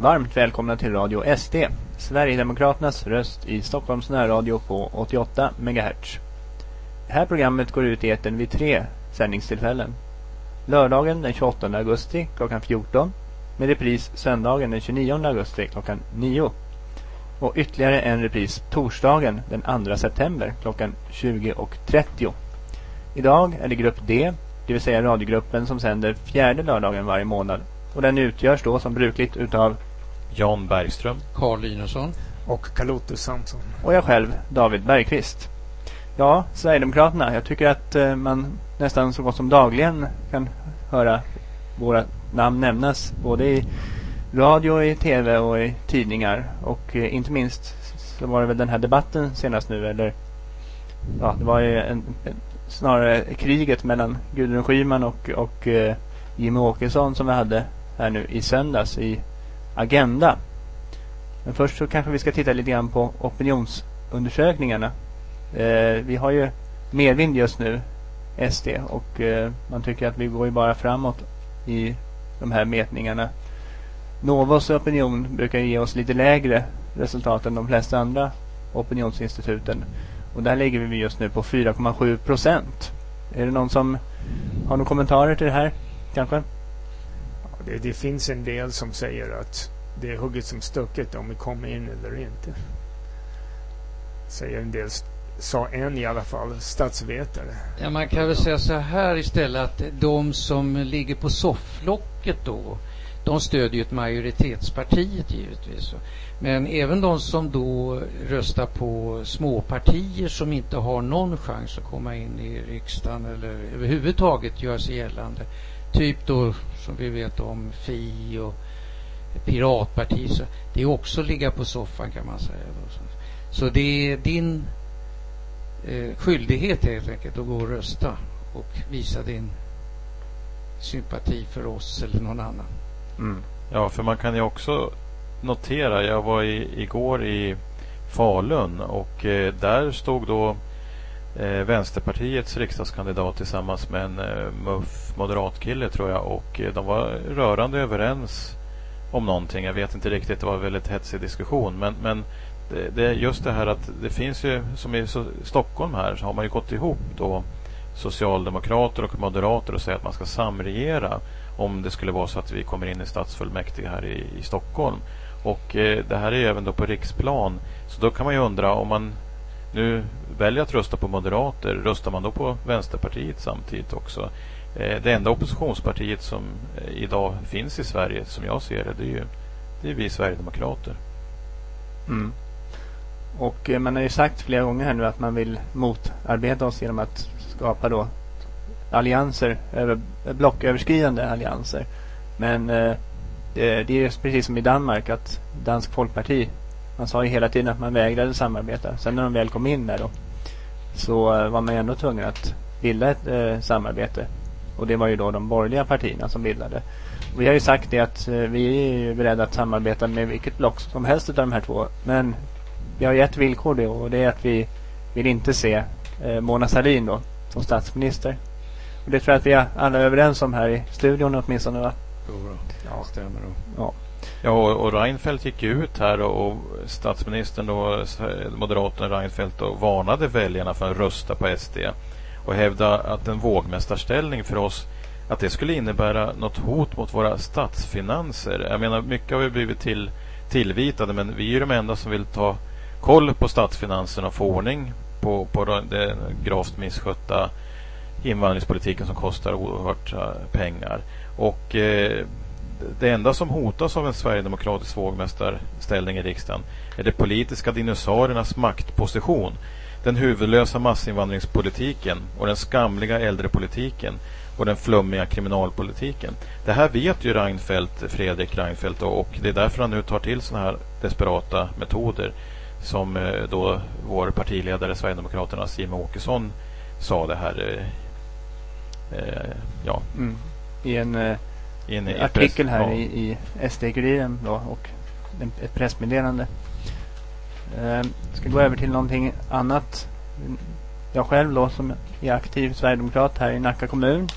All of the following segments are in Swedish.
Varmt välkomna till Radio SD, Sverigedemokraternas röst i Stockholms närradio på 88 MHz. Det här programmet går ut i eten vid tre sändningstillfällen. Lördagen den 28 augusti klockan 14 med repris söndagen den 29 augusti klockan 9. Och ytterligare en repris torsdagen den 2 september klockan 20.30. Idag är det grupp D, det vill säga radiogruppen som sänder fjärde lördagen varje månad. Och den utgörs då som brukligt utav Jan Bergström, Carl Linusson och Kaloto Samson. Och jag själv, David Bergqvist. Ja, Sverigedemokraterna. Jag tycker att eh, man nästan så gott som dagligen kan höra våra namn nämnas. Både i radio, i tv och i tidningar. Och eh, inte minst så var det väl den här debatten senast nu. Eller ja, det var ju en, en, snarare kriget mellan Gudrun Schyman och, och eh, Jimmy Åkesson som vi hade här nu i söndags i Agenda. Men först så kanske vi ska titta lite grann på opinionsundersökningarna. Eh, vi har ju medvind just nu, SD, och eh, man tycker att vi går ju bara framåt i de här mätningarna. Novos opinion brukar ge oss lite lägre resultat än de flesta andra opinionsinstituten. Och där ligger vi just nu på 4,7 procent. Är det någon som har några kommentarer till det här? Kanske? Det, det, finns en del som säger att det är hugget som stucket om vi kommer in eller inte. Säger en del, sa en i alla fall, statsvetare. Ja, man kan väl säga så här istället att de som ligger på sofflocket då, de stödjer ju ett majoritetspartiet givetvis. Men även de som då röstar på småpartier som inte har någon chans att komma in i riksdagen eller överhuvudtaget göra sig gällande. Typ då som vi vet om Fi och piratparti. Så det är också ligga på soffan kan man säga. Så det är din eh, skyldighet helt enkelt att gå och rösta och visa din sympati för oss eller någon annan. Mm. Ja, för man kan ju också notera, jag var i, igår i Falun och eh, där stod då eh, Vänsterpartiets riksdagskandidat tillsammans med en eh, muff moderatkille tror jag och eh, de var rörande överens om någonting. Jag vet inte riktigt, det var en väldigt hetsig diskussion men, men det, det, just det här att det finns ju, som i Stockholm här, så har man ju gått ihop då socialdemokrater och moderater och säger att man ska samregera om det skulle vara så att vi kommer in i stadsfullmäktige här i, i Stockholm. Och eh, det här är ju även då på riksplan. Så då kan man ju undra om man nu väljer att rösta på moderater, röstar man då på Vänsterpartiet samtidigt också? Eh, det enda oppositionspartiet som eh, idag finns i Sverige, som jag ser det, det är ju det är vi Sverigedemokrater. Mm. Och eh, man har ju sagt flera gånger här nu att man vill motarbeta oss genom att skapa då allianser, över, blocköverskridande allianser. Men eh, det, det är precis som i Danmark att Dansk Folkparti, man sa ju hela tiden att man vägrade samarbeta. Sen när de väl kom in där då så eh, var man ändå tvungen att bilda ett eh, samarbete. Och det var ju då de borgerliga partierna som bildade. Vi har ju sagt det att eh, vi är beredda att samarbeta med vilket block som helst av de här två. Men vi har ju ett villkor då och det är att vi vill inte se eh, Mona Sahlin då som statsminister. Och det tror jag att vi är alla överens om här i studion åtminstone va? Jo, ja, stämmer då. Ja. Ja, och, Reinfeldt gick ut här och, statsministern då, moderaten Reinfeldt då varnade väljarna för att rösta på SD och hävda att en vågmästarställning för oss att det skulle innebära något hot mot våra statsfinanser. Jag menar, mycket har vi blivit till, tillvitade men vi är de enda som vill ta koll på statsfinanserna och få ordning på, på den gravt misskötta invandringspolitiken som kostar oerhört eh, pengar. Och eh, det enda som hotas av en sverigedemokratisk vågmästarställning i riksdagen är de politiska dinosauriernas maktposition, den huvudlösa massinvandringspolitiken och den skamliga äldrepolitiken och den flummiga kriminalpolitiken. Det här vet ju Reinfeldt, Fredrik Reinfeldt och det är därför han nu tar till sådana här desperata metoder som eh, då vår partiledare Sverigedemokraternas Jimmie Åkesson sa det här eh, eh, ja. Mm. I en, eh, i en artikel här ja. i, i SD-kuriren då och ett pressmeddelande. Eh, ska gå över till någonting annat. Jag själv då som är aktiv Sverigedemokrat här i Nacka kommun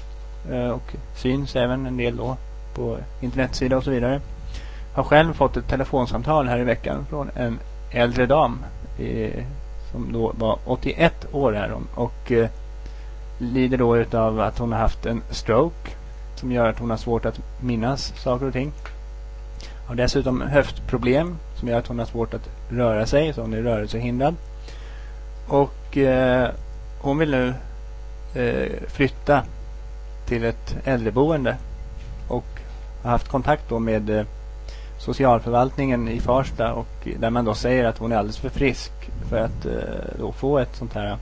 eh, och syns även en del då på internetsida och så vidare. har själv fått ett telefonsamtal här i veckan från en äldre dam eh, som då var 81 år här och eh, lider då utav att hon har haft en stroke som gör att hon har svårt att minnas saker och ting. Har dessutom höftproblem som gör att hon har svårt att röra sig, så hon är rörelsehindrad. Och eh, hon vill nu eh, flytta till ett äldreboende och har haft kontakt då med eh, socialförvaltningen i Farsta och där man då säger att hon är alldeles för frisk för att eh, då få ett sånt här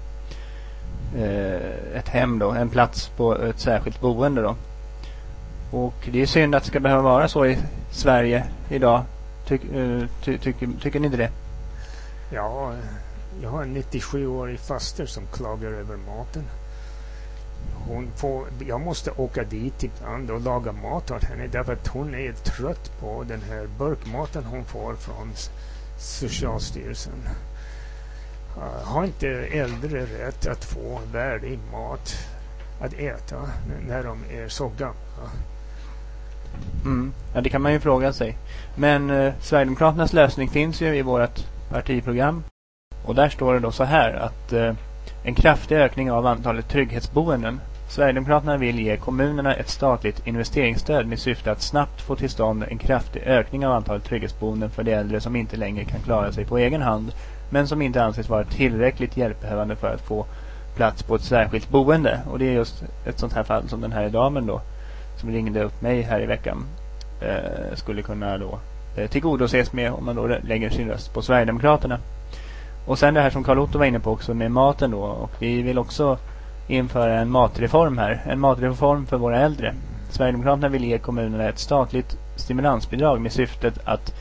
eh, ett hem då, en plats på ett särskilt boende då. Och det är synd att det ska behöva vara så i Sverige idag. Tyck, uh, ty, tycker, tycker ni inte det? Ja, jag har en 97-årig faster som klagar över maten. Hon får, jag måste åka dit ibland och laga mat åt henne därför att hon är trött på den här burkmaten hon får från Socialstyrelsen. Uh, har inte äldre rätt att få värdig mat att äta när de är så gamla? Mm. Ja, det kan man ju fråga sig. Men eh, Sverigedemokraternas lösning finns ju i vårt partiprogram. Och där står det då så här att eh, en kraftig ökning av antalet trygghetsboenden. Sverigedemokraterna vill ge kommunerna ett statligt investeringsstöd med syfte att snabbt få till stånd en kraftig ökning av antalet trygghetsboenden för de äldre som inte längre kan klara sig på egen hand men som inte anses vara tillräckligt hjälpbehövande för att få plats på ett särskilt boende. Och det är just ett sånt här fall som den här damen då som ringde upp mig här i veckan eh, skulle kunna då eh, tillgodoses med om man då lägger sin röst på Sverigedemokraterna. Och sen det här som Carl Otto var inne på också med maten då. Och vi vill också införa en matreform här. En matreform för våra äldre. Sverigedemokraterna vill ge kommunerna ett statligt stimulansbidrag med syftet att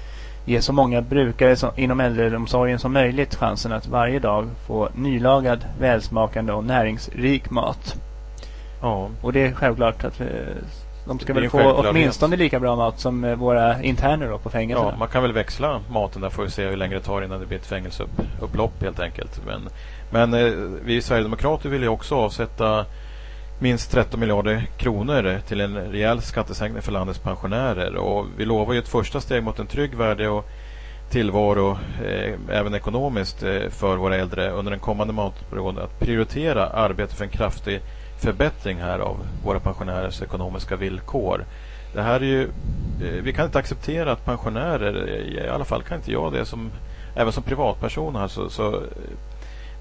ge så många brukare som, inom äldreomsorgen som möjligt chansen att varje dag få nylagad, välsmakande och näringsrik mat. Ja. Och det är självklart att eh, de ska väl få åtminstone lika bra mat som eh, våra interner då på fängelset. Ja, man kan väl växla maten där får vi se hur länge det tar innan det blir ett fängelseupplopp helt enkelt. Men, men eh, vi Sverigedemokrater vill ju också avsätta minst 13 miljarder kronor till en rejäl skattesänkning för landets pensionärer. Och vi lovar ju ett första steg mot en trygg, värdig och tillvaro, eh, även ekonomiskt, eh, för våra äldre under den kommande mandatperioden att prioritera arbete för en kraftig förbättring här av våra pensionärers ekonomiska villkor. Det här är ju, eh, vi kan inte acceptera att pensionärer, eh, i alla fall kan inte jag det som, även som privatperson här, så, så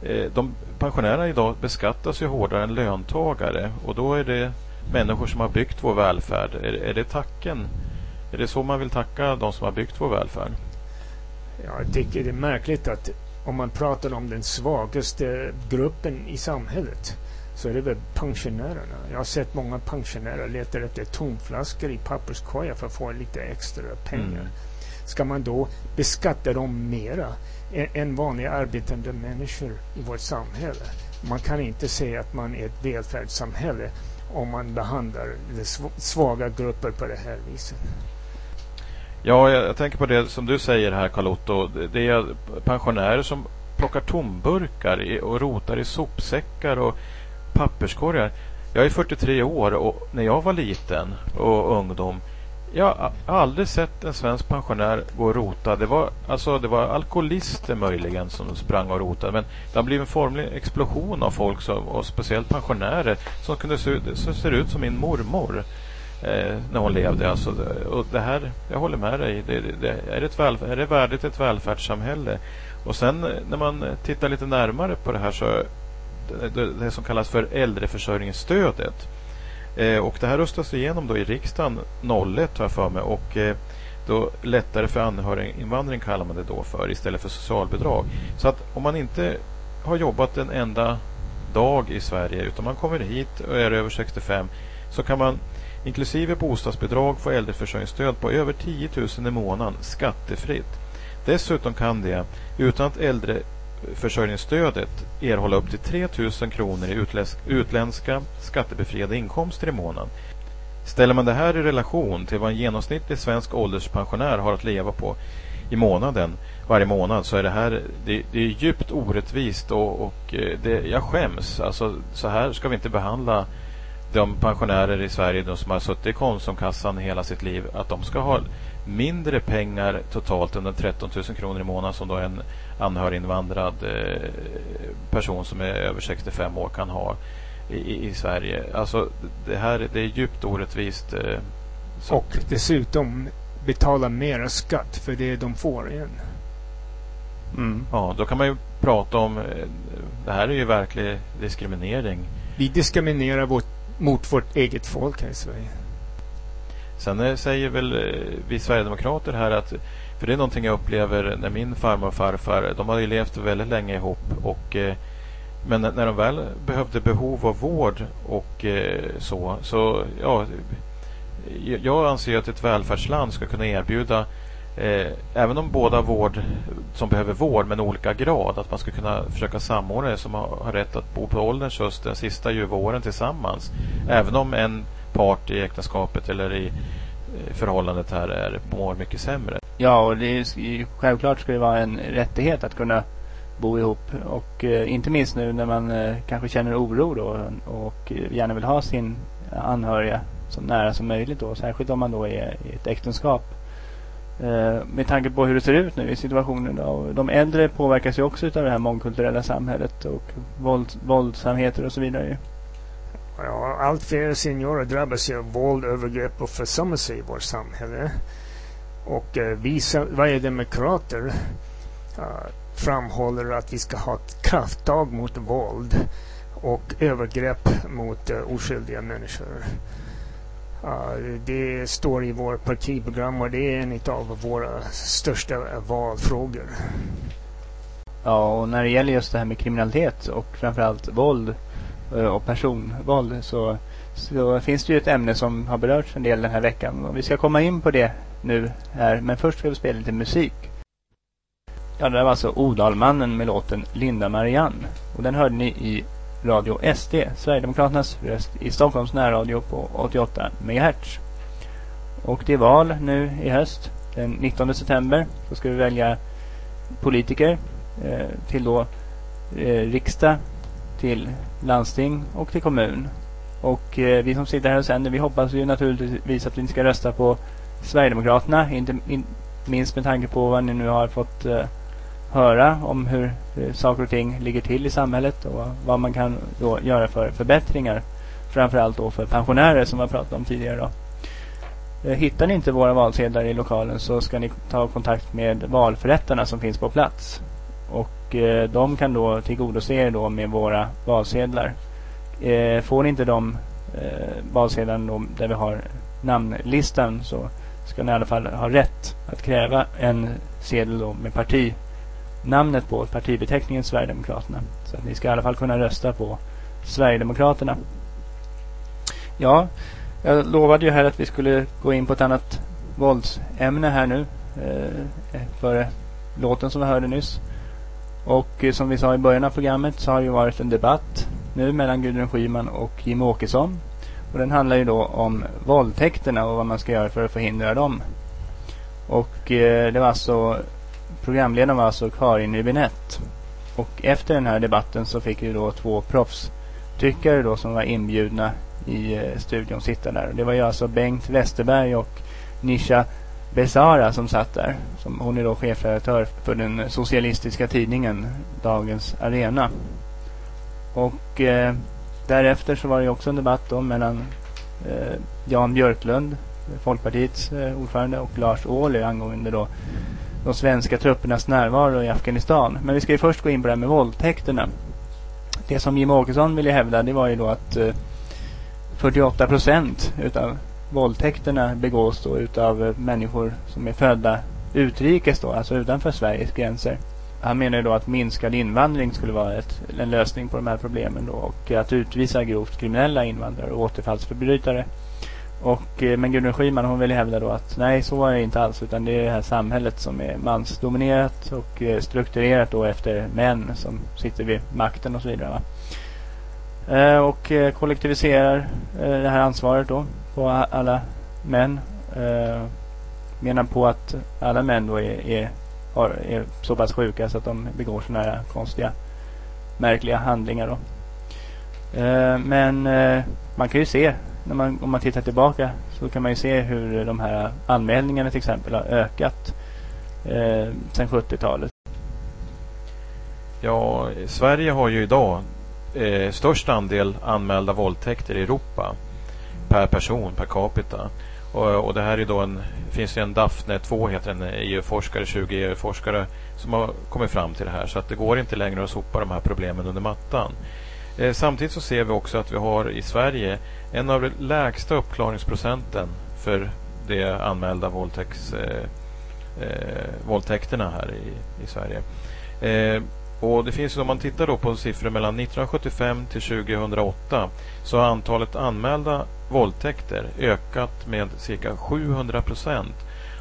eh, de pensionärerna idag beskattas ju hårdare än löntagare och då är det människor som har byggt vår välfärd. Är, är det tacken? Är det så man vill tacka de som har byggt vår välfärd? Jag tycker det är märkligt att om man pratar om den svagaste gruppen i samhället så är det väl pensionärerna. Jag har sett många pensionärer leta efter tomflaskor i papperskorgar för att få lite extra pengar. Mm. Ska man då beskatta dem mera än vanliga arbetande människor i vårt samhälle? Man kan inte säga att man är ett välfärdssamhälle om man behandlar svaga grupper på det här viset. Ja, jag, jag tänker på det som du säger här Carl-Otto. Det är pensionärer som plockar tomburkar och rotar i sopsäckar och papperskorgar. Jag är 43 år och när jag var liten och ungdom jag har aldrig sett en svensk pensionär gå och rota. Det var, alltså, det var alkoholister möjligen som sprang och rotade. Men det har blivit en formlig explosion av folk, som, och speciellt pensionärer, som kunde se, som ser ut som min mormor eh, när hon levde. Alltså, och det här, jag håller med dig. Det, det, det, är, ett väl, är det värdigt ett välfärdssamhälle? Och sen eh, när man tittar lite närmare på det här så det, som kallas för äldreförsörjningsstödet. Eh, och det här röstas igenom då i riksdagen 01 har jag för mig. Och eh, då lättare för anhöriginvandring kallar man det då för istället för socialbidrag. Så att om man inte har jobbat en enda dag i Sverige utan man kommer hit och är över 65 så kan man inklusive bostadsbidrag få äldreförsörjningsstöd på över 10 000 i månaden skattefritt. Dessutom kan det utan att äldre försörjningsstödet erhålla upp till 3 000 kronor i utländska skattebefriade inkomster i månaden. Ställer man det här i relation till vad en genomsnittlig svensk ålderspensionär har att leva på i månaden varje månad så är det här det, det är djupt orättvist och, och eh, det, jag skäms. Alltså, så här ska vi inte behandla de pensionärer i Sverige de som har suttit i Konsumkassan hela sitt liv. Att de ska ha mindre pengar totalt än de 13 000 kronor i månaden som då en anhöriginvandrad eh, person som är över 65 år kan ha i, i Sverige. Alltså det här det är djupt orättvist. Eh, och dessutom betala mera skatt för det de får igen. Mm. Ja, då kan man ju prata om... Eh, det här är ju verklig diskriminering. Vi diskriminerar vårt, mot vårt eget folk här i Sverige. Sen eh, säger väl eh, vi Sverigedemokrater här att för det är någonting jag upplever när min farmor och farfar, de har ju levt väldigt länge ihop och eh, men när de väl behövde behov av vård och så, så ja, jag anser att ett välfärdsland ska kunna erbjuda eh, även om båda vård som behöver vård men olika grad att man ska kunna försöka samordna det som har, har rätt att bo på ålderns höst den sista ljuva åren tillsammans. Även om en part i äktenskapet eller i eh, förhållandet här är, mår mycket sämre. Ja, och det är, självklart ska det vara en rättighet att kunna bo ihop. Och eh, inte minst nu när man eh, kanske känner oro då och gärna vill ha sin anhöriga så nära som möjligt då. Särskilt om man då är i ett äktenskap. Eh, med tanke på hur det ser ut nu i situationen. Då. De äldre påverkas ju också av det här mångkulturella samhället och våld, våldsamheter och så vidare. Ja, allt fler seniorer drabbas av våld, övergrepp och försummelse i vårt samhälle. Och eh, vi Sverigedemokrater eh, framhåller att vi ska ha ett krafttag mot våld och övergrepp mot eh, oskyldiga människor. Uh, det står i vårt partiprogram och det är en av våra största valfrågor. Ja, och när det gäller just det här med kriminalitet och framförallt våld Eh, och personval så, så finns det ju ett ämne som har berörts en del den här veckan. Och vi ska komma in på det nu här, men först ska vi spela lite musik. Ja, det var alltså Odalmannen med låten Linda Marianne. Och den hörde ni i Radio SD, Sverigedemokraternas röst i Stockholms närradio på 88 MHz. Och det är val nu i höst. Den 19 september så ska vi välja politiker eh, till då eh, riksdag, till landsting och till kommun. Och eh, vi som sitter här och sänder, vi hoppas ju naturligtvis att ni ska rösta på Sverigedemokraterna. Inte in, minst med tanke på vad ni nu har fått eh, höra om hur eh, saker och ting ligger till i samhället och vad man kan då göra för förbättringar. Framförallt då för pensionärer som vi pratat om tidigare. Då. Eh, hittar ni inte våra valsedlar i lokalen så ska ni ta kontakt med valförrättarna som finns på plats. Och eh, de kan då tillgodose er då med våra valsedlar. Eh, får ni inte de eh, valsedlarna där vi har namnlistan så ska ni i alla fall ha rätt att kräva en sedel då med parti namnet på partibeteckningen Sverigedemokraterna. Så att ni ska i alla fall kunna rösta på Sverigedemokraterna. Ja, jag lovade ju här att vi skulle gå in på ett annat våldsämne här nu. Eh, före låten som vi hörde nyss. Och eh, som vi sa i början av programmet så har det ju varit en debatt nu mellan Gudrun Schyman och Jim Åkesson. Och den handlar ju då om våldtäkterna och vad man ska göra för att förhindra dem. Och eh, det var alltså Programledaren var alltså Karin Hübinette. Och efter den här debatten så fick ju då två proffstyckare då som var inbjudna i eh, studion sitta där. Det var ju alltså Bengt Westerberg och Nisha Besara som satt där. Som, hon är då chefredaktör för den socialistiska tidningen Dagens Arena. Och eh, därefter så var det också en debatt då mellan eh, Jan Björklund, Folkpartiets eh, ordförande, och Lars Ohly angående då de svenska truppernas närvaro i Afghanistan. Men vi ska ju först gå in på det här med våldtäkterna. Det som Jim Åkesson ville hävda det var ju då att eh, 48 procent utav våldtäkterna begås då utav eh, människor som är födda utrikes då, alltså utanför Sveriges gränser. Han menar ju då att minskad invandring skulle vara ett, en lösning på de här problemen då och att utvisa grovt kriminella invandrare och återfallsförbrytare. Och, eh, men Gudrun Schyman hon vill hävda då att nej så är det inte alls utan det är det här samhället som är mansdominerat och eh, strukturerat då efter män som sitter vid makten och så vidare. Va? Och kollektiviserar det här ansvaret då på alla män. Eh, Menar på att alla män då är, är, har, är så pass sjuka så att de begår sådana här konstiga märkliga handlingar då. Eh, men eh, man kan ju se när man, om man tittar tillbaka så kan man ju se hur de här anmälningarna till exempel har ökat eh, sedan 70-talet. Ja, Sverige har ju idag eh, störst andel anmälda våldtäkter i Europa per person, per capita. Och, och det här är då en, finns ju en Daphne 2 heter en EU-forskare, 20 EU-forskare som har kommit fram till det här. Så att det går inte längre att sopa de här problemen under mattan. Eh, samtidigt så ser vi också att vi har i Sverige en av de lägsta uppklaringsprocenten för de anmälda våldtäkts, eh, eh, våldtäkterna här i, i Sverige. Eh, och det finns om man tittar då på siffror mellan 1975 till 2008 så har antalet anmälda våldtäkter ökat med cirka 700 procent.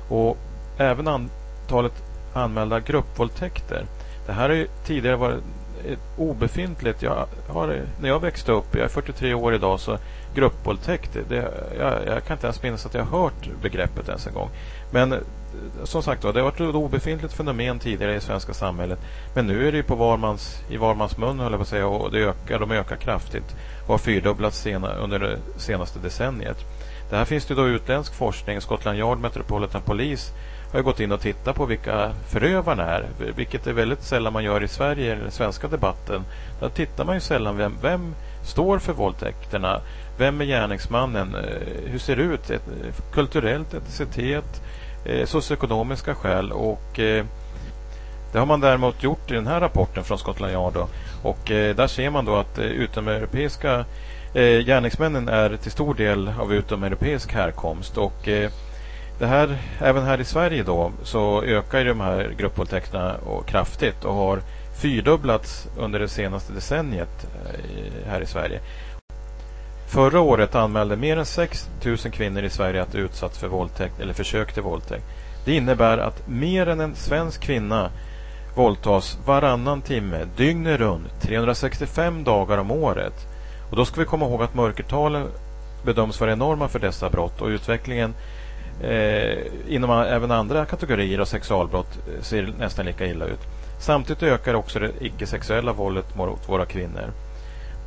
Och även antalet anmälda gruppvåldtäkter. Det här har ju tidigare varit Eh, obefintligt. Jag har, när jag växte upp, jag är 43 år idag, så gruppvåldtäkt, det, jag, jag, kan inte ens minnas att jag har hört begreppet ens en gång. Men eh, som sagt det har varit ett obefintligt fenomen tidigare i det svenska samhället. Men nu är det på varmans, i var mans mun, höll jag på att säga, och det ökar, de ökar kraftigt och har fyrdubblats sena, under det senaste decenniet. Det här finns det då utländsk forskning. Scotland Yard Metropolitan Police har gått in och tittat på vilka förövarna är. Vilket är väldigt sällan man gör i Sverige, i den svenska debatten. Där tittar man ju sällan vem, vem står för våldtäkterna. Vem är gärningsmannen? Eh, hur ser det ut? Kulturellt, etnicitet, eh, socioekonomiska skäl. Och, eh, det har man däremot gjort i den här rapporten från Scotland Yard. Då. Och eh, där ser man då att eh, utomeuropeiska eh, gärningsmännen är till stor del av utomeuropeisk härkomst. Och eh, det här, även här i Sverige då, så ökar de här gruppvåldtäkterna kraftigt och har fyrdubblats under det senaste decenniet eh, här i Sverige. Förra året anmälde mer än 6 000 kvinnor i Sverige att utsatts för våldtäkt eller försök till våldtäkt. Det innebär att mer än en svensk kvinna våldtas varannan timme, dygnet runt, 365 dagar om året. Och då ska vi komma ihåg att mörkertalen bedöms vara enorma för dessa brott och utvecklingen eh, inom även andra kategorier av sexualbrott ser ser nästan lika illa ut. Samtidigt ökar också det icke-sexuella våldet mot våra kvinnor.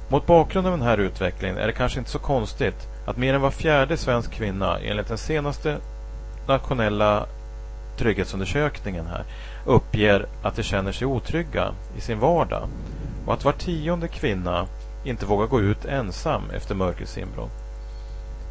Mot bakgrund av den här utvecklingen är det kanske inte så konstigt att mer än var fjärde svensk kvinna enligt den senaste nationella trygghetsundersökningen här uppger att de känner sig otrygga i sin vardag och att var tionde kvinna inte vågar gå ut ensam efter mörkrets inbrott.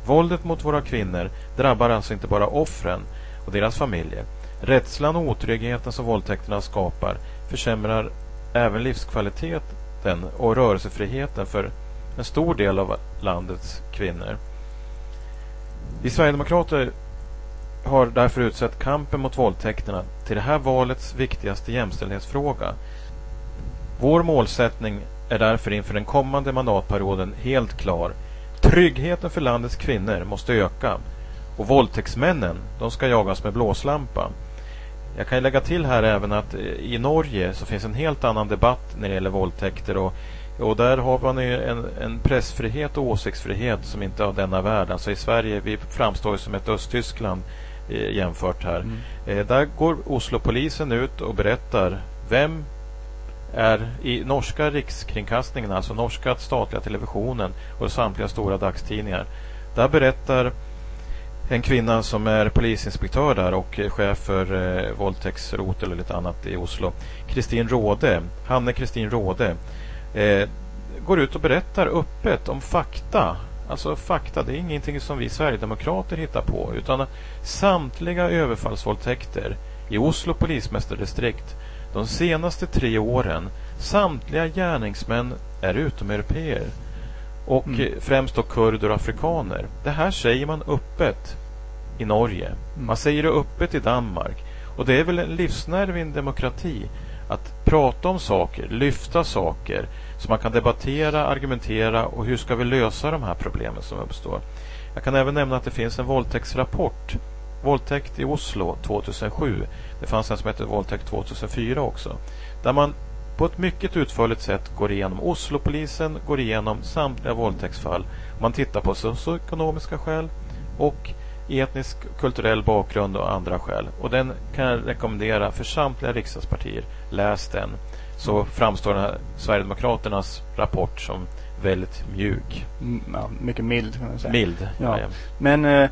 Våldet mot våra kvinnor drabbar alltså inte bara offren och deras familjer. Rädslan och otryggheten som våldtäkterna skapar försämrar även livskvaliteten och rörelsefriheten för en stor del av landets kvinnor. Vi Sverigedemokrater har därför utsett kampen mot våldtäkterna till det här valets viktigaste jämställdhetsfråga. Vår målsättning är därför inför den kommande mandatperioden helt klar. Tryggheten för landets kvinnor måste öka och våldtäktsmännen de ska jagas med blåslampa. Jag kan lägga till här även att i Norge så finns en helt annan debatt när det gäller våldtäkter och, och där har man en, en pressfrihet och åsiktsfrihet som inte har denna värld. Alltså i Sverige, vi framstår som ett Östtyskland eh, jämfört här. Mm. Eh, där går Oslopolisen ut och berättar vem är i norska rikskringkastningen, alltså norska statliga televisionen och samtliga stora dagstidningar. Där berättar en kvinna som är polisinspektör där och chef för eh, våldtäktsrotel och lite annat i Oslo. Kristin Råde, Hanne Kristin Råde, eh, går ut och berättar öppet om fakta. Alltså fakta, det är ingenting som vi Sverigedemokrater hittar på utan samtliga överfallsvåldtäkter i Oslo polismästardistrikt de senaste tre åren, samtliga gärningsmän är utomeuropeer. Och mm. främst då kurder och afrikaner. Det här säger man öppet i Norge. Mm. Man säger det öppet i Danmark. Och det är väl en livsnerv i en demokrati. Att prata om saker, lyfta saker. Så man kan debattera, argumentera och hur ska vi lösa de här problemen som uppstår. Jag kan även nämna att det finns en våldtäktsrapport. Våldtäkt i Oslo 2007 det fanns en som hette Våldtäkt 2004 också. Där man på ett mycket utförligt sätt går igenom Oslopolisen, går igenom samtliga våldtäktsfall. Man tittar på socioekonomiska skäl och etnisk kulturell bakgrund och andra skäl. Och den kan jag rekommendera för samtliga riksdagspartier. Läs den. Så framstår den här Sverigedemokraternas rapport som väldigt mjuk. Mm, ja, mycket mild kan man säga. Mild. Ja. Men eh,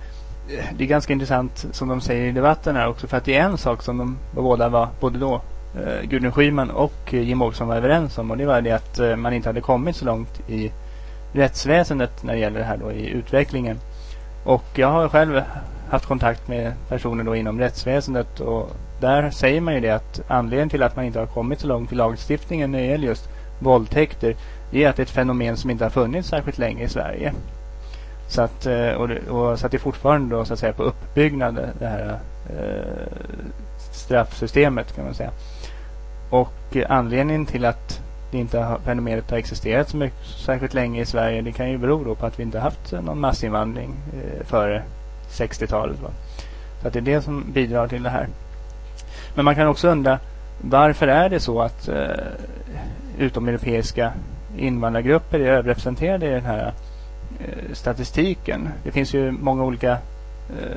det är ganska intressant som de säger i debatten här också. För att det är en sak som de båda var, både då eh, Gudrun Schyman och eh, Jim Åkesson var överens om. Och det var det att eh, man inte hade kommit så långt i rättsväsendet när det gäller det här då i utvecklingen. Och jag har själv haft kontakt med personer då inom rättsväsendet och där säger man ju det att anledningen till att man inte har kommit så långt i lagstiftningen när det gäller just våldtäkter det är att det är ett fenomen som inte har funnits särskilt länge i Sverige. Så att, eh, och, och, så att det är fortfarande då, så att säga, på uppbyggnad det här eh, straffsystemet kan man säga. Och anledningen till att det inte har, fenomenet har existerat så mycket, särskilt länge i Sverige det kan ju bero då på att vi inte haft någon massinvandring eh, före 60-talet. Så att det är det som bidrar till det här. Men man kan också undra varför är det så att eh, utomeuropeiska invandrargrupper är överrepresenterade i den här eh, Eh, statistiken? Det finns ju många olika eh,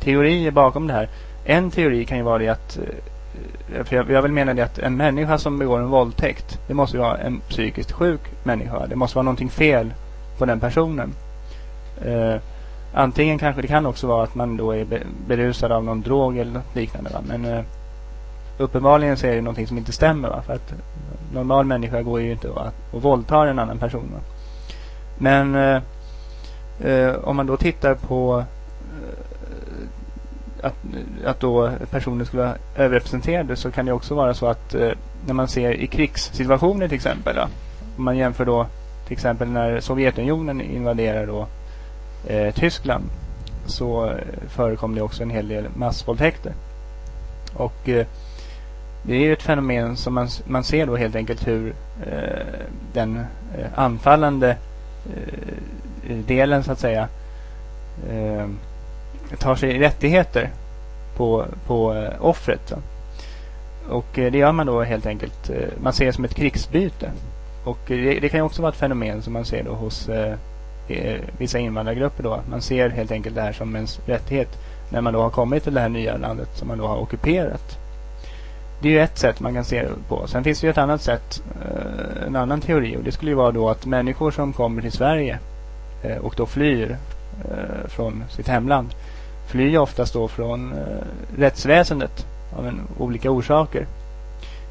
teorier bakom det här. En teori kan ju vara det att eh, för jag, jag vill mena det att en människa som begår en våldtäkt det måste vara en psykiskt sjuk människa. Det måste vara någonting fel på den personen. Eh, antingen kanske det kan också vara att man då är berusad av någon drog eller något liknande. Va? Men eh, uppenbarligen så är det någonting som inte stämmer. Va? För att normal människa går ju inte va? och våldtar en annan person. Va? Men eh, eh, om man då tittar på eh, att, att då personer skulle vara överrepresenterade så kan det också vara så att eh, när man ser i krigssituationer till exempel. Då, om man jämför då till exempel när Sovjetunionen invaderar då eh, Tyskland så eh, förekom det också en hel del massvåldtäkter. Och eh, det är ju ett fenomen som man, man ser då helt enkelt hur eh, den eh, anfallande Eh, delen så att säga eh, tar sig rättigheter på, på eh, offret. Så. Och det gör man då helt enkelt, man ser det som ett krigsbyte. Och det, det kan ju också vara ett fenomen som man ser då hos vissa invandrargrupper då. Man ser helt enkelt det här som ens rättighet när man då har kommit till det här nya landet som man då har ockuperat. Det är ju ett sätt man kan se det på. Sen finns det ju ett annat sätt, eh, en annan teori och det skulle ju vara då att människor som kommer till Sverige eh, och då flyr eh, från sitt hemland flyr oftast då från eh, rättsväsendet av en, olika orsaker.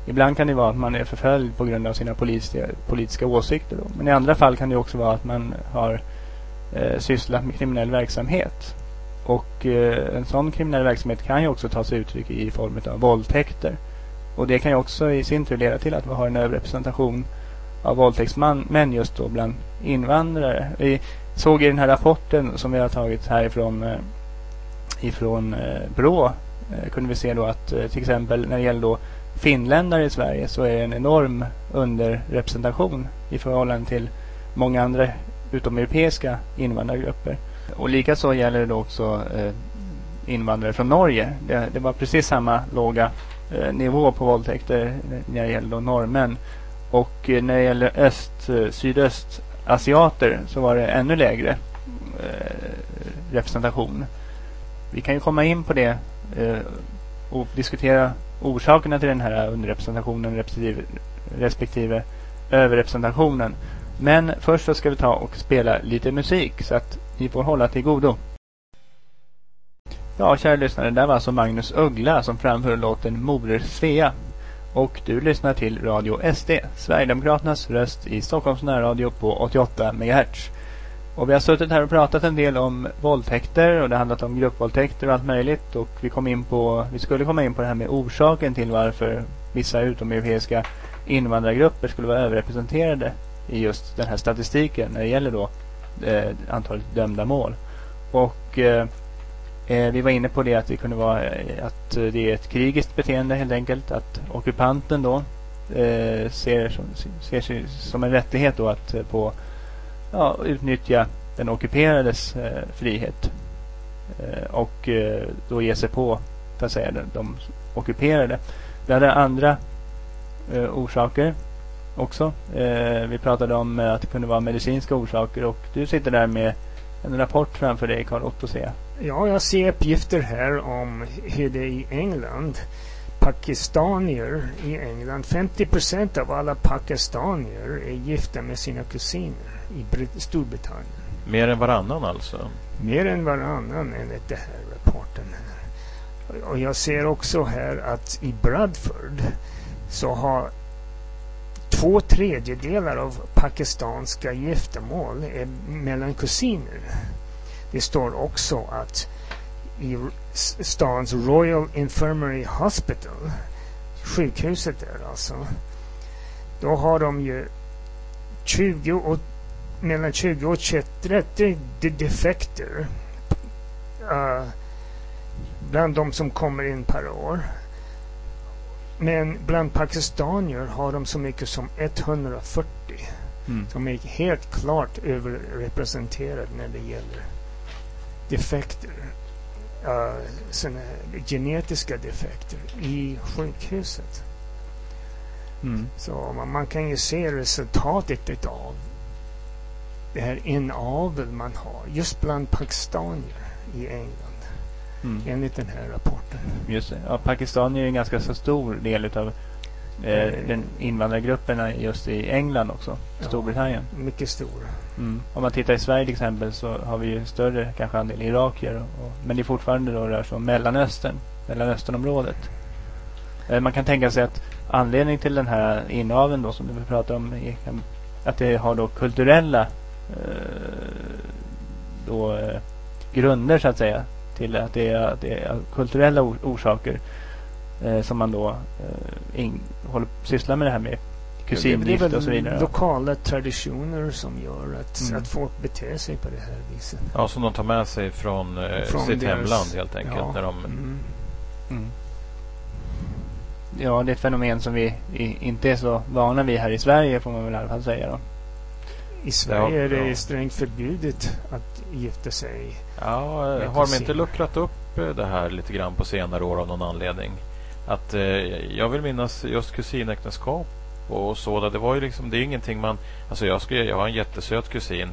Ibland kan det vara att man är förföljd på grund av sina politiska, politiska åsikter. Då. Men i andra fall kan det också vara att man har eh, sysslat med kriminell verksamhet. Och eh, en sån kriminell verksamhet kan ju också ta sig uttryck i form av våldtäkter. Och det kan ju också i sin tur leda till att vi har en överrepresentation av våldtäktsmän just då bland invandrare. Vi såg i den här rapporten som vi har tagit härifrån eh, ifrån eh, Brå eh, kunde vi se då att eh, till exempel när det gäller då finländare i Sverige så är det en enorm underrepresentation i förhållande till många andra utomeuropeiska invandrargrupper. Och likaså gäller det då också eh, invandrare från Norge. Det, det, var precis samma låga Eh, nivå på våldtäkter när det gäller norrmän. Och eh, när det gäller öst, eh, sydöstasiater så var det ännu lägre eh, representation. Vi kan ju komma in på det eh, och diskutera orsakerna till den här underrepresentationen respektive, respektive överrepresentationen. Men först så ska vi ta och spela lite musik så att ni får hålla till godo. Ja, kära lyssnare, det där var alltså Magnus Uggla som framför låten Moder Svea. Och du lyssnar till Radio SD, Sverigedemokraternas röst i Stockholms närradio på 88 MHz. Och vi har suttit här och pratat en del om våldtäkter och det har handlat om gruppvåldtäkter och allt möjligt. Och vi kom in på, vi skulle komma in på det här med orsaken till varför vissa utomeuropeiska invandrargrupper skulle vara överrepresenterade i just den här statistiken när det gäller då eh, antalet dömda mål. Och eh Eh, vi var inne på det att det kunde vara eh, att eh, det är ett krigiskt beteende helt enkelt. Att ockupanten då eh, ser, som, ser sig som en rättighet då att på ja, utnyttja den ockuperades eh, frihet. Eh, och eh, då ge sig på så att säga, de, de ockuperade. Vi hade andra eh, orsaker också. Eh, vi pratade om att det kunde vara medicinska orsaker och du sitter där med en rapport framför dig, Karl Otto, ser Ja, jag ser uppgifter här om hur det i England pakistanier i England. 50 procent av alla pakistanier är gifta med sina kusiner i Brit- Storbritannien. Mer än varannan alltså? Mer än varannan enligt den här rapporten. Här. Och jag ser också här att i Bradford så har två tredjedelar av pakistanska giftermål är mellan kusiner. Det står också att i stans Royal Infirmary Hospital, sjukhuset där alltså, då har de ju 20 och mellan 20 och 30 de- defekter uh, bland de som kommer in per år. Men bland pakistanier har de så mycket som 140. Mm. De är helt klart överrepresenterade när det gäller defekter. Uh, såna genetiska defekter i sjukhuset. Mm. Så man, man kan ju se resultatet utav det här inavel man har just bland pakistanier i England Mm. enligt den här rapporten. Just det. Ja, Pakistan är ju en ganska så stor del utav eh, Mm. den invandrargrupperna just i England också. Ja. Storbritannien. Mycket stor. Mm. Om man tittar i Sverige till exempel så har vi ju större kanske andel irakier. Och, och, men det är fortfarande då rör sig om Mellanöstern. Mellanösternområdet. Eh, man kan tänka sig att anledningen till den här inaveln då som vi pratar om är att det har då kulturella eh, då, eh, grunder så att säga. Till att det är, det är kulturella or- orsaker eh, som man då eh, in, håller, sysslar med det här med kusingifte och så vidare. lokala traditioner som gör att, Mm. att folk beter sig på det här viset. Ja, som de tar med sig från, eh, Från sitt deras- hemland helt enkelt. Ja. När de, Mm. Mm. Ja, det är ett fenomen som vi i, inte är så vana vid här i Sverige får man väl i alla fall säga då. I Sverige Ja, är det ja. strängt förbjudet att gifta sig. ja, Med har de inte luckrat upp eh, det här lite grann på senare år av någon anledning? Att eh, jag vill minnas just kusinäktenskap och så. där, Det var ju liksom, det är ingenting man... Alltså jag, skulle, jag har en jättesöt kusin.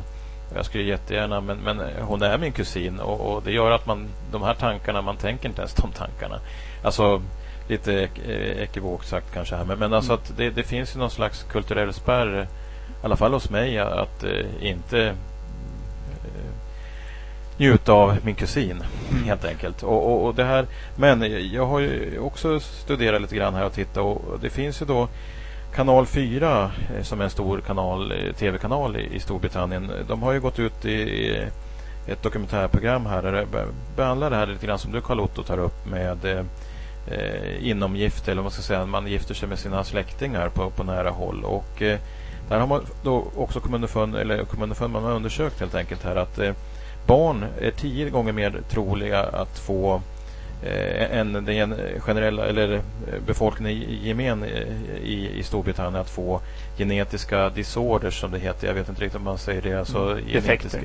Jag skulle jättegärna, men, men hon är min kusin och, och det gör att man, de här tankarna, man tänker inte ens de tankarna. Alltså lite ek- eh, ekivokt sagt kanske här, men, men alltså Mm. att det, det finns ju någon slags kulturell spärr, i alla fall hos mig, att eh, inte njuta av min kusin Mm. helt enkelt. Och, och, och det här, men jag har ju också studerat lite grann här och tittat och det finns ju då Kanal 4 eh, som är en stor kanal, eh, tv-kanal i, i Storbritannien. De har ju gått ut i, ett dokumentärprogram här där det be- behandlar det här lite grann som du Carl-Otto tar upp med eh, eh, inomgifte eller vad man ska säga, man gifter sig med sina släktingar på, på nära håll. Och eh, där har man då också kommit underfund, eller kommit underfund, man har undersökt helt enkelt här att eh, barn är tio gånger mer troliga att få eh, än den gen- generella eller eh, befolkningen i gemen eh, i, i Storbritannien att få genetiska disorders som det heter. Jag vet inte riktigt om man säger det. Alltså Mm. Defekter.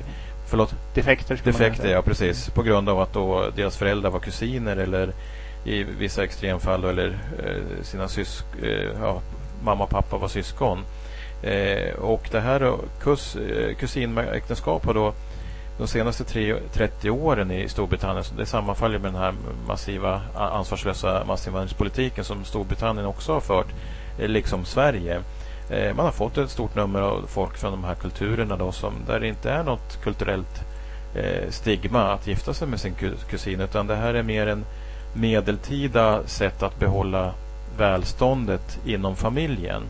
Förlåt? Defekter Defekter, ja precis. På grund av att då deras föräldrar var kusiner eller i vissa extremfall då, eller eh, sina sysk, eh, ja, mamma och pappa var syskon. Eh, och det här kus, eh, kusinäktenskap har då de senaste tre, 30 åren i Storbritannien, så det sammanfaller med den här massiva ansvarslösa massinvandringspolitiken som Storbritannien också har fört, eh, liksom Sverige. Eh, man har fått ett stort nummer av folk från de här kulturerna då, som, där det inte är något kulturellt eh, stigma att gifta sig med sin kusin utan det här är mer en medeltida sätt att behålla välståndet inom familjen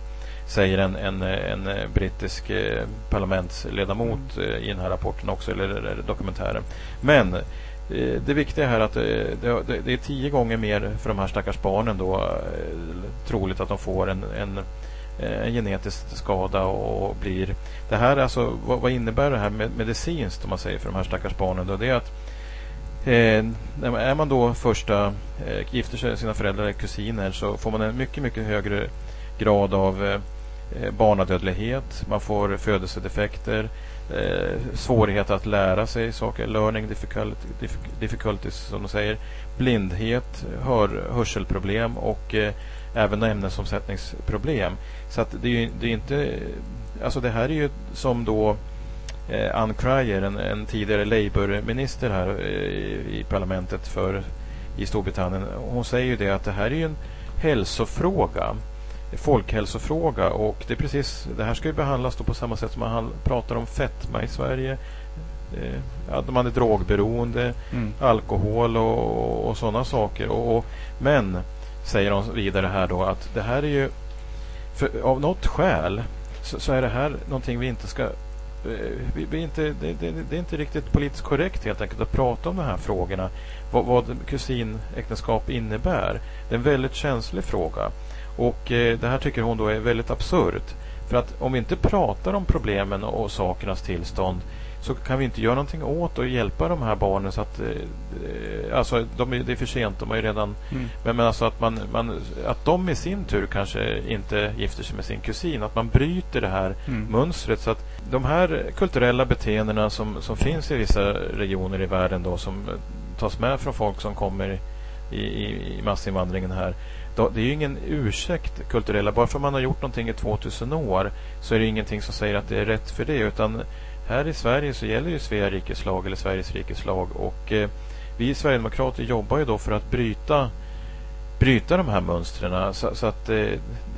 säger en, en, en eh, brittisk eh, parlamentsledamot eh, i den här rapporten också, eller, dokumentären. Men det viktiga här är att det, är tio gånger mer för de här stackars barnen då troligt att de får en, en, en genetisk skada och blir... Det här är alltså, vad, vad innebär det här med, medicinskt om man säger för de här stackars barnen då? Det är att Eh, är man då första, eh, gifter sig sina föräldrar eller kusiner så får man en mycket, mycket högre grad av Eh, barnadödlighet. Man får födelsedefekter, eh, svårighet att lära sig saker, learning difficult, difficulties som de säger, blindhet, hör, hörselproblem och eh, även ämnesomsättningsproblem. Så att det är ju det är inte, alltså det här är ju som då eh, Ann Cryer, en, en tidigare Labour-minister här eh, i, i parlamentet för, i Storbritannien. Hon säger ju det att det här är ju en hälsofråga folkhälsofråga och det är precis det här ska ju behandlas på samma sätt som man pratar om fetma i Sverige. Eh, att man är drogberoende, mm. alkohol och, och sådana saker. Och, och, men, säger de vidare här då, att det här är ju av något skäl så, så, är det här någonting vi inte ska eh, vi, vi inte, det, det, det, är inte riktigt politiskt korrekt helt enkelt att prata om de här frågorna. Vad, vad kusinäktenskap innebär. Det är en väldigt känslig fråga. Och eh, det här tycker hon då är väldigt absurt. För att om vi inte pratar om problemen och sakernas tillstånd så kan vi inte göra någonting åt och hjälpa de här barnen så att eh, alltså de är, det är för sent, de är redan mm. men, men alltså att man, man, att de i sin tur kanske inte gifter sig med sin kusin att man bryter det här mm. mönstret så att de här kulturella beteendena som, som finns i vissa regioner i världen då som tas med från folk som kommer i, i, i massinvandringen här det är ju ingen ursäkt kulturella. Bara för att man har gjort någonting i 2000 år så är det ingenting som säger att det är rätt för det. Utan här i Sverige så gäller ju Svea rikes lag eller Sveriges rikes lag. Och eh, vi Sverigedemokrater jobbar ju då för att bryta bryta de här mönstren. Så, så, att eh,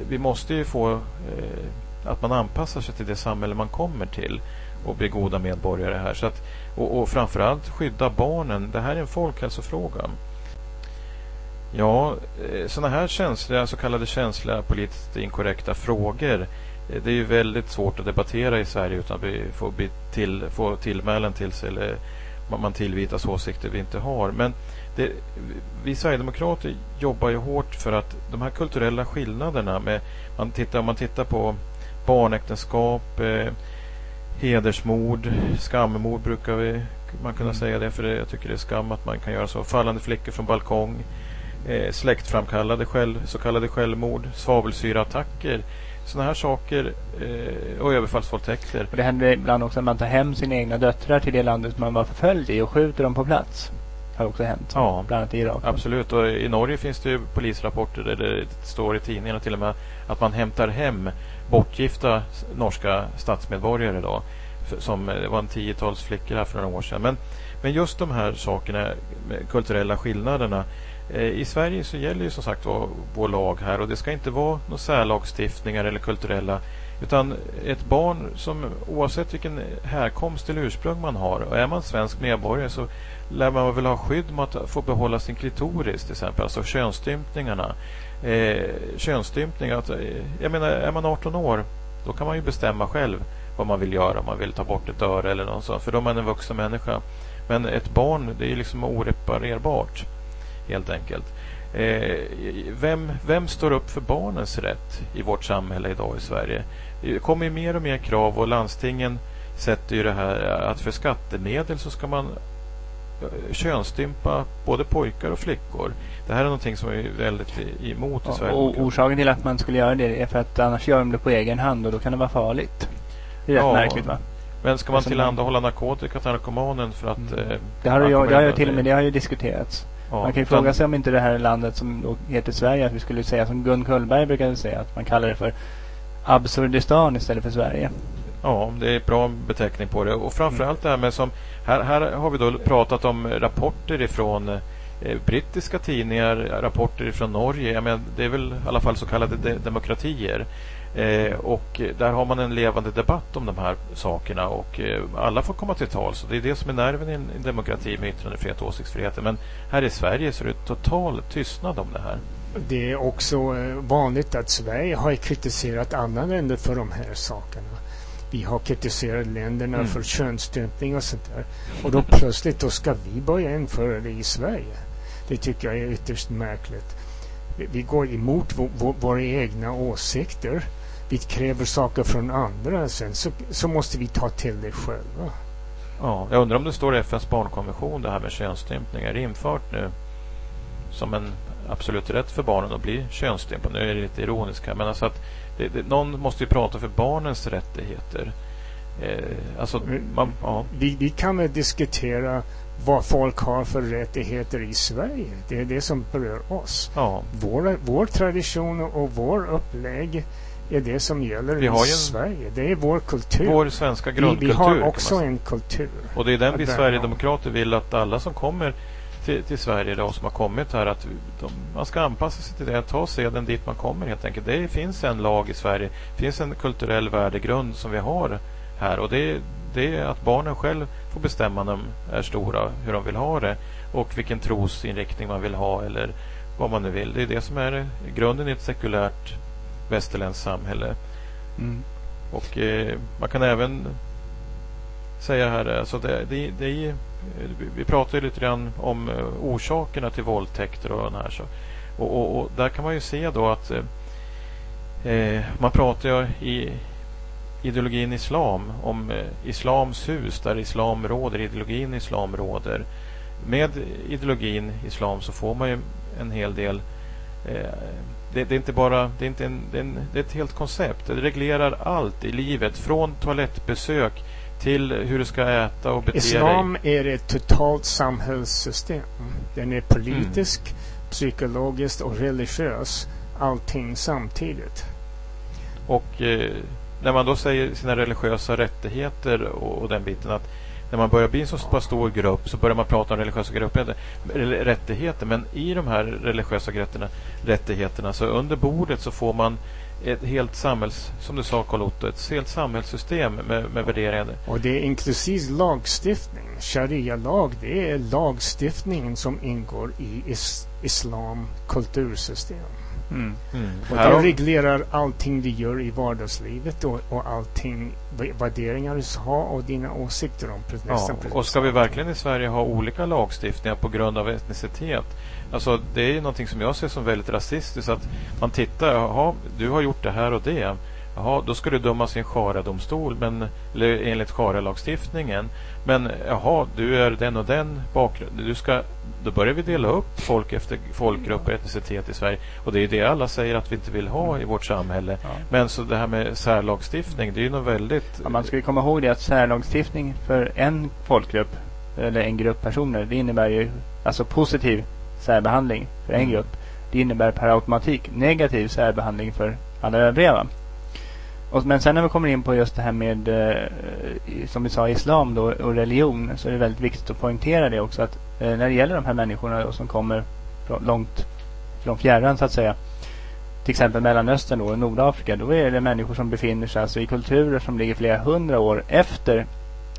vi måste ju få eh, att man anpassar sig till det samhälle man kommer till och blir goda medborgare här. Så att, och, och framförallt skydda barnen. Det här är en folkhälsofråga. Ja, eh, sådana här känsliga, så kallade känsliga politiskt inkorrekta frågor eh, det är ju väldigt svårt att debattera i Sverige utan att få, till, få tillmälen till sig eller man tillvitas åsikter vi inte har. Men det, vi Sverigedemokrater jobbar ju hårt för att de här kulturella skillnaderna med, man tittar, om man tittar på barnäktenskap, eh, hedersmord, skammord brukar vi, man kunna mm. säga det för det, jag tycker det är skam att man kan göra så. Fallande flickor från balkong eh, släktframkallade själv, så kallade självmord, svavelsyreattacker, sådana här saker eh, och överfallsvåldtäkter. Och det händer ibland också att man tar hem sina egna döttrar till det landet man var förföljd i och skjuter dem på plats. Det har också hänt. Ja, bland annat i Irak. Absolut. Och i Norge finns det ju polisrapporter där det står i tidningarna till och med att man hämtar hem bortgifta norska statsmedborgare då. Som det var en tiotals flickor här för några år sedan. Men, men just de här sakerna, kulturella skillnaderna Eh, Eh, I Sverige så gäller ju som sagt var vår lag här och det ska inte vara några särlagstiftningar eller kulturella utan ett barn som oavsett vilken härkomst eller ursprung man har och är man svensk medborgare så lär man väl ha skydd mot att få behålla sin klitoris till exempel, alltså könsstympningarna. Eh, könsstympning, att, eh, jag menar är man 18 år då kan man ju bestämma själv vad man vill göra, om man vill ta bort ett öre eller något sånt, för då är man en vuxen människa. Men ett barn, det är liksom oreparerbart helt enkelt. Eh, vem, vem står upp för barnens rätt i vårt samhälle idag i Sverige? Det kommer ju mer och mer krav och landstingen sätter ju det här att för skattemedel så ska man eh, könsstympa både pojkar och flickor. Det här är någonting som är väldigt emot i Sverige. Och orsaken till att man skulle göra det är för att annars gör de det på egen hand och då kan det vara farligt. Det är rätt ja, märkligt va? Men ska man tillhandahålla narkotika till narkomanen för att... Mm. Eh, det har, ju, det har ju till och med det har ju diskuterats. Ja, man kan ju fråga sig om inte det här landet som då heter Sverige, att vi skulle säga som Gun Kullberg brukade säga, att man kallar det för Absurdistan istället för Sverige. Ja, det är en bra beteckning på det. Och framförallt mm. det här med som, här, här har vi då pratat om rapporter ifrån eh, brittiska tidningar, rapporter ifrån Norge. Jag menar, det är väl i alla fall så kallade de demokratier. Eh, och där har man en levande debatt om de här sakerna och eh, alla får komma till tals. Det är det som är nerven i en, en demokrati med yttrandefrihet och åsiktsfrihet. Men här i Sverige så är det total tystnad om det här. Det är också eh, vanligt att Sverige har kritiserat andra länder för de här sakerna. Vi har kritiserat länderna mm. för könsstympning och sånt där. Och då plötsligt då ska vi börja införa det i Sverige. Det tycker jag är ytterst märkligt. Vi, vi går emot våra egna åsikter vi kräver saker från andra sen så, så måste vi ta till det själva. Ja, jag undrar om det står i FNs barnkonvention det här med könsstympning. Är det infört nu som en absolut rätt för barnen att bli könsstympade? Nu är det lite ironiskt här, men alltså att det, det, någon måste ju prata för barnens rättigheter. Eh, alltså, man, ja. vi, vi kan väl diskutera vad folk har för rättigheter i Sverige. Det är det som berör oss. Ja. Vår, vår tradition och vår upplägg är det som gäller vi har i Sverige. Det är vår kultur. Vår svenska grundkultur. Vi, vi har också en kultur. Och det är den vi Sverigedemokrater vill att alla som kommer till, till Sverige idag som har kommit här att de, man ska anpassa sig till det, ta seden dit man kommer helt enkelt. Det finns en lag i Sverige, det finns en kulturell värdegrund som vi har här och det, det är att barnen själv får bestämma när de är stora hur de vill ha det och vilken trosinriktning man vill ha eller vad man nu vill. Det är det som är grunden i ett sekulärt västerländskt samhälle. Mm. Och eh, man kan även säga här, alltså det, det, det, vi pratar lite grann om eh, orsakerna till våldtäkter och här. Så. Och, och, och, där kan man ju se då att eh, eh man pratar ju i ideologin islam om eh, islams hus där islam råder, ideologin islam råder. Med ideologin islam så får man ju en hel del eh, det, det, är inte bara det är, inte en, det är, en, det är ett helt koncept. Det reglerar allt i livet. Från toalettbesök till hur du ska äta och bete Islam dig. är ett totalt samhällssystem. Den är politisk, mm. psykologiskt och religiös. Allting samtidigt. Och eh, när man då säger sina religiösa rättigheter och, och den biten att när man börjar bli en så pass stor grupp så börjar man prata om religiösa grupper, rättigheter. Men i de här religiösa rättigheterna så under bordet så får man ett helt samhälls, som du sa Carl Otto, ett helt samhällssystem med, med värderingar. Och det är inklusive lagstiftning. Sharia-lag, det är lagstiftningen som ingår i is islam kultursystem. Mm. Mm. Och det reglerar allting du gör i vardagslivet och, och allting värderingar du har och dina åsikter om ja, Och ska vi verkligen i Sverige ha olika lagstiftningar på grund av etnicitet? Alltså det är ju någonting som jag ser som väldigt rasistiskt att man tittar, jaha, du har gjort det här och det. Jaha, då ska du dömas i en Shara-domstol, men, eller enligt Shara-lagstiftningen. Men jaha, du är den och den bakgrund. Du ska, då börjar vi dela upp folk efter folkgrupp och etnicitet i Sverige. Och det är det alla säger att vi inte vill ha i vårt samhälle. Ja. Men så det här med särlagstiftning, det är ju något väldigt... Ja, man ska ju komma ihåg det att särlagstiftning för en folkgrupp eller en grupp personer, det innebär ju alltså positiv särbehandling för en mm. grupp. Det innebär per automatik negativ särbehandling för alla övriga. Va? Och, men sen när vi kommer in på just det här med, eh, som vi sa, islam då, och religion så är det väldigt viktigt att poängtera det också att Eh, när det gäller de här människorna då, som kommer från, långt från fjärran så att säga till exempel Mellanöstern och Nordafrika då är det människor som befinner sig alltså i kulturer som ligger flera hundra år efter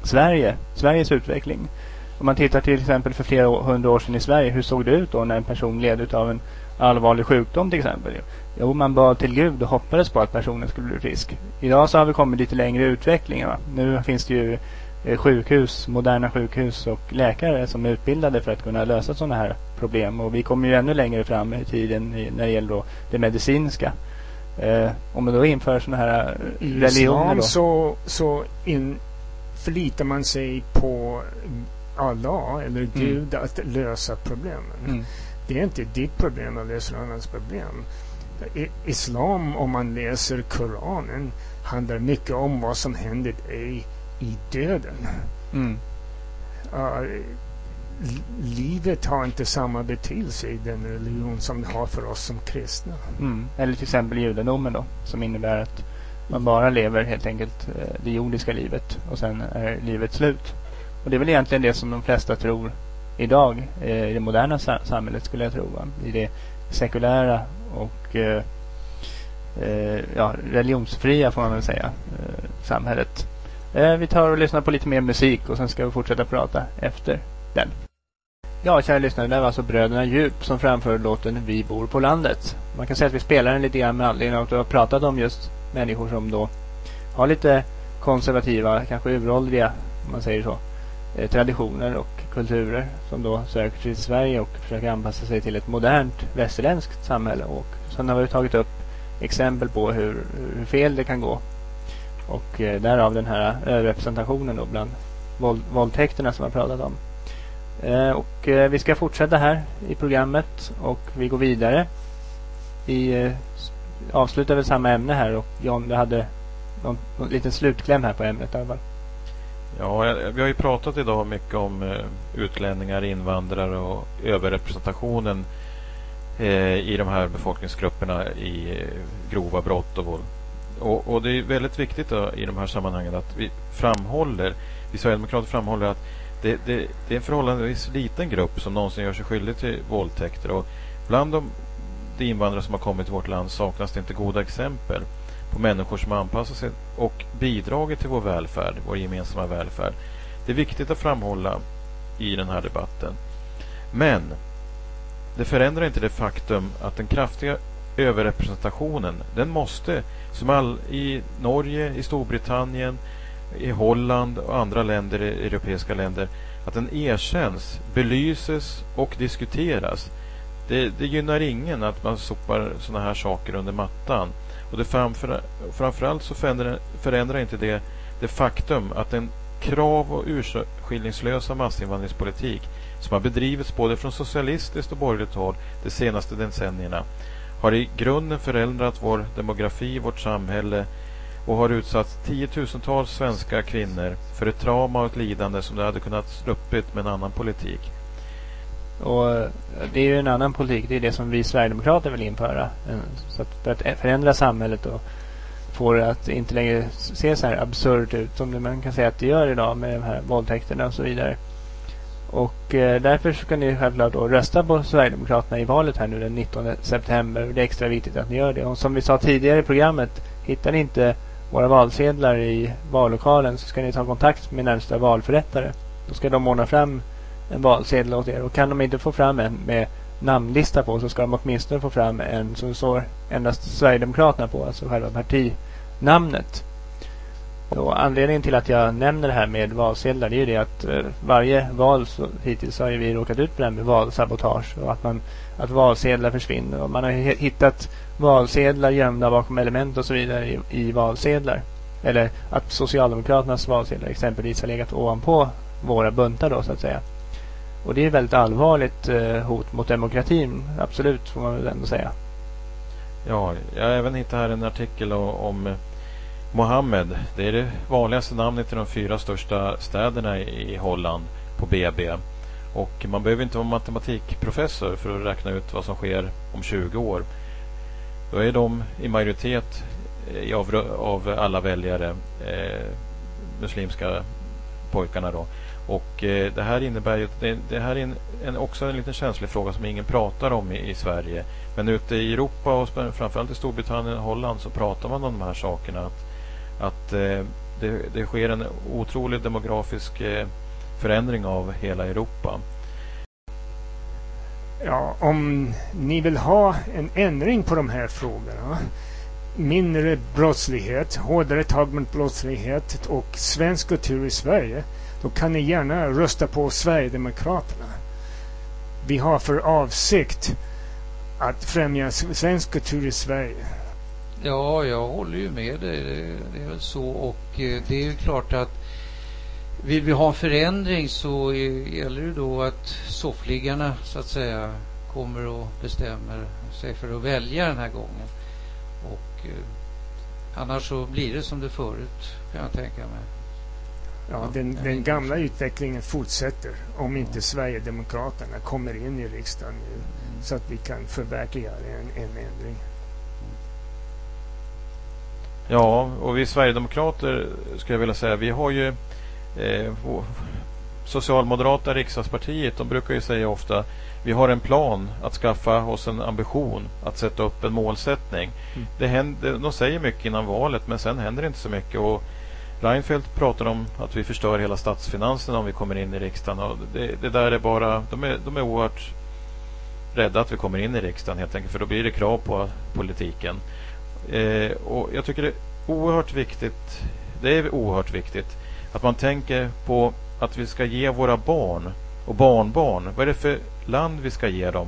Sverige, Sveriges utveckling. Om man tittar till exempel för flera hundra år sedan i Sverige, hur såg det ut då när en person led av en allvarlig sjukdom till exempel? Jo, man bad till Gud och hoppades på att personen skulle bli frisk. Idag så har vi kommit lite längre i utvecklingen. Va? Nu finns det ju sjukhus, moderna sjukhus och läkare som är utbildade för att kunna lösa sådana här problem. Och vi kommer ju ännu längre fram i tiden när det gäller det medicinska. Eh, om man då inför sådana här eh, religioner. Islam så, så in, förlitar man sig på Allah eller mm. Gud mm. att lösa problemen. Mm. Det är inte ditt problem att lösa annans problem. Islam, om man läser Koranen, handlar mycket om vad som händer i, i döden. Mm. Uh, livet har inte samma betydelse i den religion som det har för oss som kristna. Mm. Eller till exempel judendomen då, som innebär att man bara lever helt enkelt eh, det jordiska livet och sen är livet slut. Och det är väl egentligen det som de flesta tror idag eh, i det moderna samhället skulle jag tro. Va? I det sekulära och eh, eh, ja, religionsfria får man väl säga samhället. Eh, vi tar och lyssnar på lite mer musik och sen ska vi fortsätta prata efter den. Ja, kära lyssnare, det var alltså Bröderna Djup som framför låten Vi bor på landet. Man kan säga att vi spelar den lite grann med anledning av att vi har pratat om just människor som då har lite konservativa, kanske uråldriga, om man säger så, eh, traditioner och kulturer som då söker sig till Sverige och försöker anpassa sig till ett modernt västerländskt samhälle. Och sen har vi tagit upp exempel på hur, hur fel det kan gå. Och eh, därav den här eh, överrepresentationen då bland våld, våldtäkterna som vi har pratat om. Eh, och eh, vi ska fortsätta här i programmet och vi går vidare. Vi eh, avslutar väl samma ämne här och John, du hade någon, någon liten slutkläm här på ämnet i alla fall. Ja, vi har ju pratat idag mycket om eh, utlänningar, invandrare och överrepresentationen eh, i de här befolkningsgrupperna i eh, grova brott och våld. Och, och, det är väldigt viktigt då, i de här sammanhangen att vi framhåller, vi Sverigedemokrater framhåller att det, det, det är en förhållandevis liten grupp som någonsin gör sig skyldig till våldtäkter. Och bland de, de invandrare som har kommit till vårt land saknas det inte goda exempel på människor som har anpassat sig och bidragit till vår välfärd, vår gemensamma välfärd. Det är viktigt att framhålla i den här debatten. Men det förändrar inte det faktum att den kraftiga överrepresentationen, den måste, som all, i Norge, i Storbritannien, i Holland och andra länder, europeiska länder, att den erkänns, belyses och diskuteras. Det, det gynnar ingen att man sopar sådana här saker under mattan. Och det framför, framförallt så förändrar, förändrar inte det det faktum att den krav och urskillningslösa massinvandringspolitik som har bedrivits både från socialistiskt och borgerligt håll de senaste decennierna har i grunden förändrat vår demografi, vårt samhälle och har utsatt tiotusentals svenska kvinnor för ett trauma och ett lidande som de hade kunnat sluppit med en annan politik. Och eh, det är ju en annan politik. Det är det som vi Sverigedemokrater vill införa. Mm, så att för att förändra samhället och få det att inte längre se så här absurt ut som man kan säga att det gör idag med de här våldtäkterna och så vidare. Och eh, därför ska ni självklart då rösta på Sverigedemokraterna i valet här nu den 19 september. Det är extra viktigt att ni gör det. Och som vi sa tidigare i programmet, hittar ni inte våra valsedlar i vallokalen så ska ni ta kontakt med närmsta valförrättare. Då ska de ordna fram en valsedel åt er. Och kan de inte få fram en med namnlista på så ska de åtminstone få fram en som står endast Sverigedemokraterna på, alltså själva partinamnet. Och anledningen till att jag nämner det här med valsedlar det är ju det att eh, varje val så, hittills har ju vi råkat ut för det här med valsabotage och att, man, att valsedlar försvinner. Och man har hittat valsedlar gömda bakom element och så vidare i, i valsedlar. Eller att Socialdemokraternas valsedlar exempelvis har legat ovanpå våra buntar då så att säga. Och det är väldigt allvarligt eh, hot mot demokratin. Absolut får man väl ändå säga. Ja, jag har även hittat här en artikel om eh, Mohammed. Det är det vanligaste namnet i de fyra största städerna i Holland på BB. Och man behöver inte vara matematikprofessor för att räkna ut vad som sker om 20 år. Då är de i majoritet eh, av, av alla väljare eh, muslimska pojkarna då. Och eh, det här innebär ju det, det här är en, en, också en liten känslig fråga som ingen pratar om i, i, Sverige. Men ute i Europa och framförallt i Storbritannien och Holland så pratar man om de här sakerna. Att, att eh, det, det, sker en otrolig demografisk eh, förändring av hela Europa. Ja, om ni vill ha en ändring på de här frågorna mindre brottslighet, hårdare tag mot brottslighet och svensk kultur i Sverige då kan ni gärna rösta på Sverigedemokraterna. Vi har för avsikt att främja svensk kultur i Sverige. Ja, jag håller ju med dig. Det, är väl så. Och eh, det är ju klart att vill vi ha förändring så gäller det då att soffliggarna så att säga kommer och bestämmer sig för att välja den här gången. Och eh, annars så blir det som det förut kan jag tänka mig. Ja, den, den gamla utvecklingen fortsätter om inte Sverigedemokraterna kommer in i riksdagen nu mm. så att vi kan förverkliga en, en ändring. Ja, och vi Sverigedemokrater skulle jag vilja säga, vi har ju eh, Socialmoderata riksdagspartiet, de brukar ju säga ofta vi har en plan att skaffa oss en ambition att sätta upp en målsättning. Mm. Det händer, de säger mycket innan valet men sen händer det inte så mycket. Och Reinfeldt pratar om att vi förstör hela statsfinanserna om vi kommer in i riksdagen. Och det, det där är bara, de är, de är oerhört rädda att vi kommer in i riksdagen helt enkelt för då blir det krav på politiken. Eh, och jag tycker det är oerhört viktigt, det är oerhört viktigt att man tänker på att vi ska ge våra barn och barnbarn, vad är det för land vi ska ge dem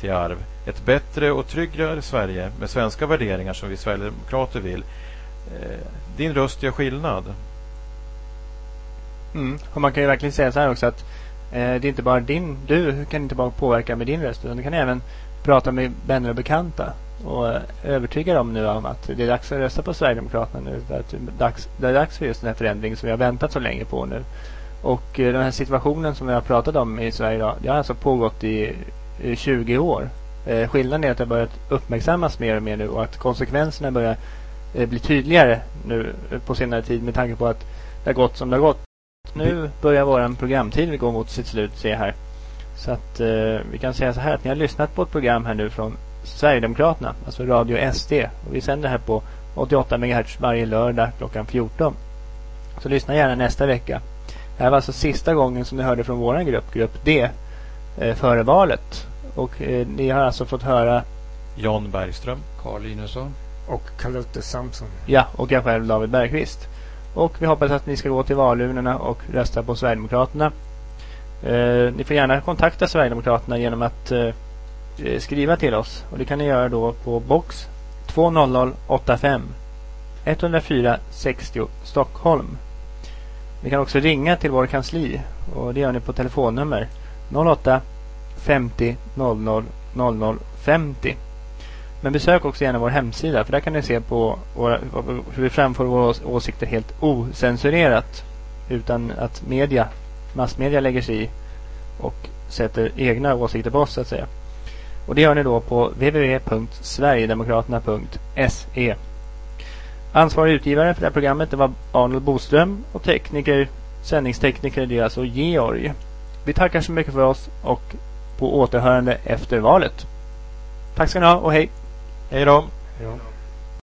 till arv? Ett bättre och tryggare Sverige med svenska värderingar som vi Sverigedemokrater vill. Eh, din röst gör skillnad. Mm. Och man kan ju verkligen säga så här också att eh, det är inte bara din, du kan inte bara påverka med din röst utan du kan även prata med vänner och bekanta och eh, övertyga dem nu om att det är dags att rösta på Sverigedemokraterna nu. Att det, är dags, det är dags för just den här förändringen som vi har väntat så länge på nu. Och eh, den här situationen som vi har pratat om i Sverige idag, det har alltså pågått i, i 20 år. Eh, skillnaden är att det har börjat uppmärksammas mer och mer nu och att konsekvenserna börjar bli tydligare nu på senare tid med tanke på att det har gått som det har gått. Nu börjar våran programtid gå mot sitt slut, se här. Så att eh, vi kan säga så här att ni har lyssnat på ett program här nu från Sverigedemokraterna, alltså Radio SD. Och vi sänder här på 88 MHz varje lördag klockan 14. Så lyssna gärna nästa vecka. Det här var alltså sista gången som ni hörde från våran grupp, grupp D, eh, före valet. Och eh, ni har alltså fått höra Jan Bergström. Carl Linusson. Och Carlotta Samson. Ja, och jag själv David Bergqvist. Och vi hoppas att ni ska gå till valurnorna och rösta på Sverigedemokraterna. Eh, ni får gärna kontakta Sverigedemokraterna genom att eh Eh, skriva till oss. Och det kan ni göra då på box 20085 104 60 Stockholm. Ni kan också ringa till vår kansli och det gör ni på telefonnummer 08 50 00 00 50. Men besök också gärna vår hemsida för där kan ni se på våra, hur vi framför våra åsikter helt osensurerat. Utan att media, massmedia lägger sig i och sätter egna åsikter på oss så att säga. Och det gör ni då på www.sverigedemokraterna.se Ansvarig utgivare för det här programmet det var Arnold Boström och tekniker, sändningstekniker det är alltså Georg. Vi tackar så mycket för oss och på återhörande efter valet. Tack ska ni ha och hej! Hej då! Ja.